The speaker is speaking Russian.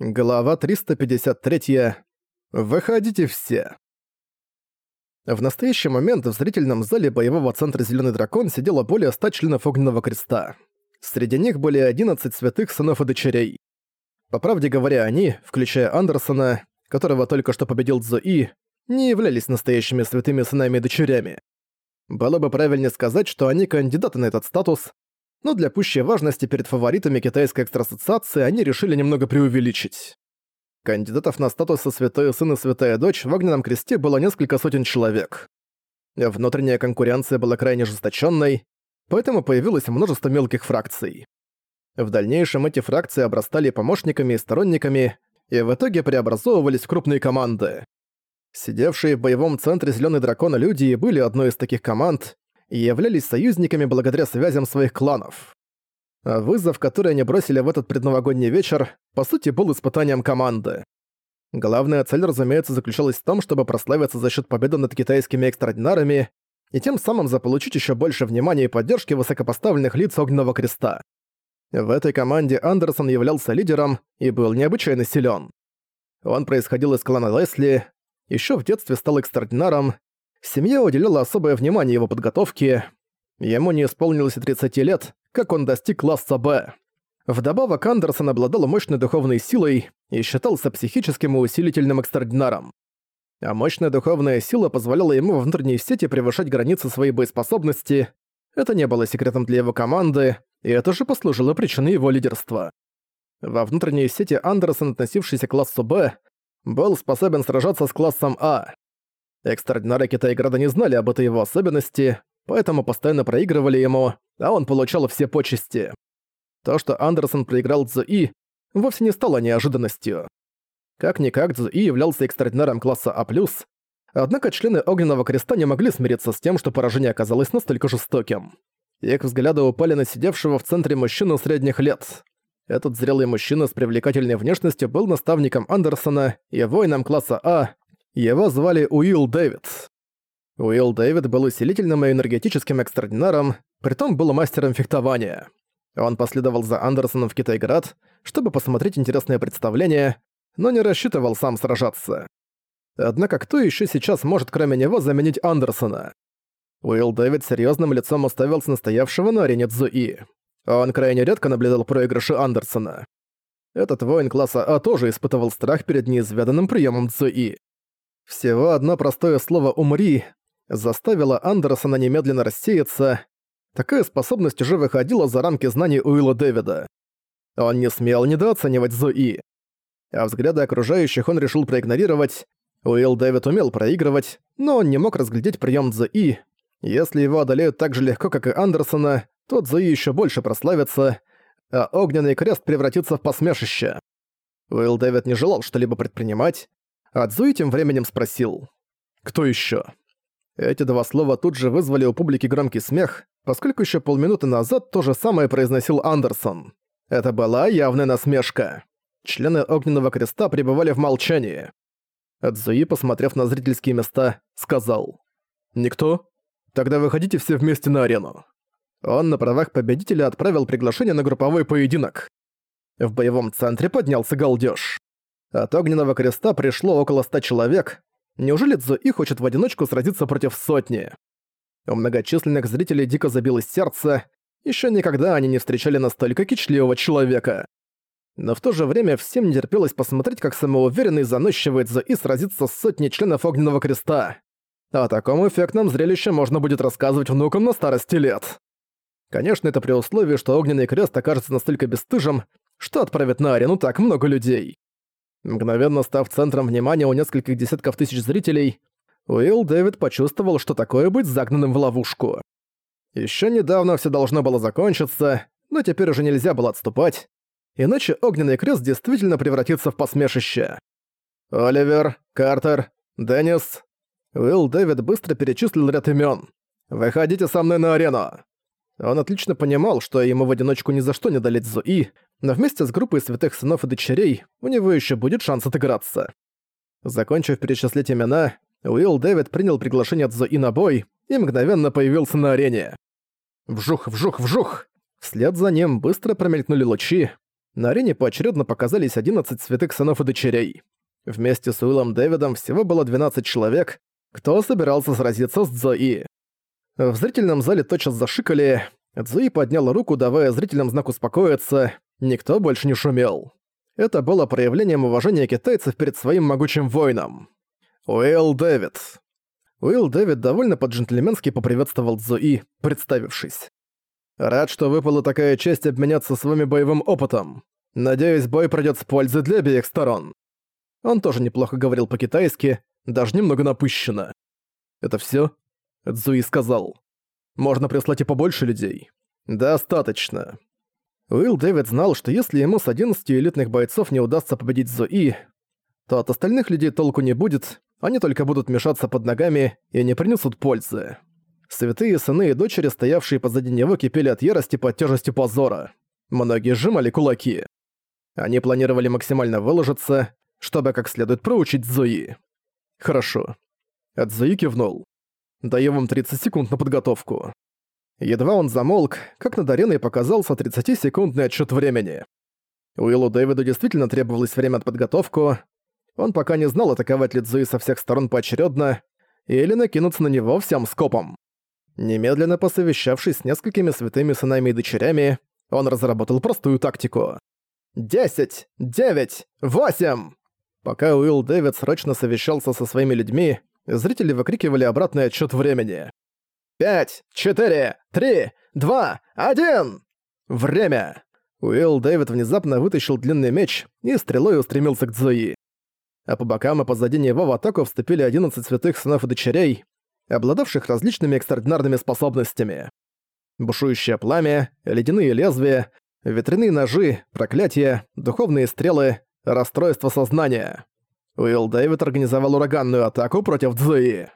Глава 353. Выходите все. В настоящий момент в зрительном зале боевого центра Зелёный Дракон сидело более ста членов Огненного Креста. Среди них были 11 святых сынов и дочерей. По правде говоря, они, включая Андерсона, которого только что победил Зои, не являлись настоящими святыми сынами и дочерями. Было бы правильнее сказать, что они кандидаты на этот статус, но для пущей важности перед фаворитами китайской экстрасоциации они решили немного преувеличить. Кандидатов на статусы «Святой сын» и «Святая дочь» в Огненном Кресте было несколько сотен человек. Внутренняя конкуренция была крайне ожесточенной, поэтому появилось множество мелких фракций. В дальнейшем эти фракции обрастали помощниками и сторонниками, и в итоге преобразовывались в крупные команды. Сидевшие в боевом центре Зелёный Дракон люди были одной из таких команд, и являлись союзниками благодаря связям своих кланов. А вызов, который они бросили в этот предновогодний вечер, по сути был испытанием команды. Главная цель, разумеется, заключалась в том, чтобы прославиться за счет победы над китайскими экстраординарами и тем самым заполучить еще больше внимания и поддержки высокопоставленных лиц Огненного Креста. В этой команде Андерсон являлся лидером и был необычайно силен. Он происходил из клана Лесли, еще в детстве стал экстраординаром Семья уделяла особое внимание его подготовке. Ему не исполнилось и 30 лет, как он достиг класса «Б». Вдобавок Андерсон обладал мощной духовной силой и считался психическим и усилительным экстраординаром. А мощная духовная сила позволяла ему во внутренней сети превышать границы своей боеспособности. Это не было секретом для его команды, и это же послужило причиной его лидерства. Во внутренней сети Андерсон, относившийся к классу «Б», был способен сражаться с классом «А». Экстраординары Китайграда не знали об этой его особенности, поэтому постоянно проигрывали ему, а он получал все почести. То, что Андерсон проиграл Цзуи, вовсе не стало неожиданностью. Как-никак Цзуи являлся экстраординаром класса А+, однако члены Огненного Креста не могли смириться с тем, что поражение оказалось настолько жестоким. Их взгляды упали на сидевшего в центре мужчину средних лет. Этот зрелый мужчина с привлекательной внешностью был наставником Андерсона и воином класса А, его звали Уилл Дэвид. Уилл Дэвид был усилительным и энергетическим экстраординаром, притом был мастером фехтования. Он последовал за Андерсоном в Китайград, чтобы посмотреть интересное представление, но не рассчитывал сам сражаться. Однако кто еще сейчас может кроме него заменить Андерсона? Уилл Дэвид серьезным лицом уставился на стоявшего на арене Цзуи. Он крайне редко наблюдал проигрыши Андерсона. Этот воин класса А тоже испытывал страх перед неизведанным приемом Цзуи. Всего одно простое слово «умри» заставило Андерсона немедленно рассеяться. Такая способность уже выходила за рамки знаний Уилла Дэвида. Он не смел недооценивать Зои. А взгляды окружающих он решил проигнорировать. Уилл Дэвид умел проигрывать, но он не мог разглядеть прием Зои. Если его одолеют так же легко, как и Андерсона, то Зои еще больше прославится, а Огненный Крест превратится в посмешище. Уилл Дэвид не желал что-либо предпринимать, а Цзуи тем временем спросил «Кто ещё?». Эти два слова тут же вызвали у публики громкий смех, поскольку ещё полминуты назад то же самое произносил Андерсон. Это была явная насмешка. Члены Огненного Креста пребывали в молчании. Цзуи, посмотрев на зрительские места, сказал «Никто? Тогда выходите все вместе на арену». Он на правах победителя отправил приглашение на групповой поединок. В боевом центре поднялся галдёж. От Огненного Креста пришло около ста человек. Неужели Цзуи хочет в одиночку сразиться против сотни? У многочисленных зрителей дико забилось сердце. Еще никогда они не встречали настолько кичливого человека. Но в то же время всем не терпелось посмотреть, как самоуверенный заносчивый Цзуи сразится с сотней членов Огненного Креста. О таком эффектном зрелище можно будет рассказывать внукам на старости лет. Конечно, это при условии, что Огненный Крест окажется настолько бесстыжим, что отправит на арену так много людей. Мгновенно став центром внимания у нескольких десятков тысяч зрителей, Уилл Дэвид почувствовал, что такое быть загнанным в ловушку. Еще недавно все должно было закончиться, но теперь уже нельзя было отступать, иначе Огненный Крест действительно превратится в посмешище. Оливер, Картер, Деннис. Уилл Дэвид быстро перечислил ряд имен. «Выходите со мной на арену!» Он отлично понимал, что ему в одиночку ни за что не долить Зуи, но вместе с группой святых сынов и дочерей у него еще будет шанс отыграться. Закончив перечислять имена, Уилл Дэвид принял приглашение от Зои на бой и мгновенно появился на арене. Вжух, вжух, вжух! Вслед за ним быстро промелькнули лучи, на арене поочередно показались 11 святых сынов и дочерей. Вместе с Уиллом Дэвидом всего было 12 человек, кто собирался сразиться с Цзои. В зрительном зале тотчас зашикали, Цзуи подняла руку, давая зрителям знак успокоиться, никто больше не шумел. Это было проявлением уважения китайцев перед своим могучим воином. Уилл Дэвид. Уилл Дэвид довольно по-джентльменски поприветствовал Цзуи, представившись. «Рад, что выпала такая честь обменяться с вами боевым опытом. Надеюсь, бой пройдет с пользой для обеих сторон». Он тоже неплохо говорил по-китайски, даже немного напыщенно. «Это всё?» Цзуи сказал. «Можно прислать и побольше людей». «Достаточно». Уилл Дэвид знал, что если ему с 11 элитных бойцов не удастся победить Зои, то от остальных людей толку не будет, они только будут мешаться под ногами и не принесут пользы. Святые сыны и дочери, стоявшие позади него, кипели от ярости под тяжестью позора. Многие сжимали кулаки. Они планировали максимально выложиться, чтобы как следует проучить Зои. Хорошо. От Зои кивнул. Даю вам 30 секунд на подготовку. Едва он замолк, как над ареной показался 30-секундный отчет времени. Уиллу Дэвиду действительно требовалось время от подготовку. Он пока не знал, атаковать ли Цзуи со всех сторон поочередно или накинуться на него всем скопом. Немедленно посовещавшись с несколькими святыми сынами и дочерями, он разработал простую тактику. «Десять! Девять! Восемь!» Пока Уилл Дэвид срочно совещался со своими людьми, зрители выкрикивали обратный отчет времени. «Пять! Четыре! Три! Два! Один!» «Время!» Уилл Дэвид внезапно вытащил длинный меч и стрелой устремился к Зои. А по бокам и позади него в атаку вступили 11 святых сынов и дочерей, обладавших различными экстраординарными способностями. Бушующее пламя, ледяные лезвия, ветряные ножи, проклятия, духовные стрелы, расстройство сознания. Уилл Дэвид организовал ураганную атаку против Цзуи.